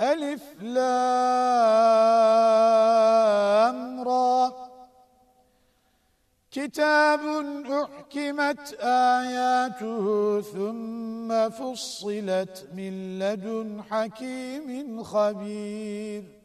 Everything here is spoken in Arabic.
ألف لام را. كتاب أحكمت آياته ثم فصلت من لدن حكيم خبير.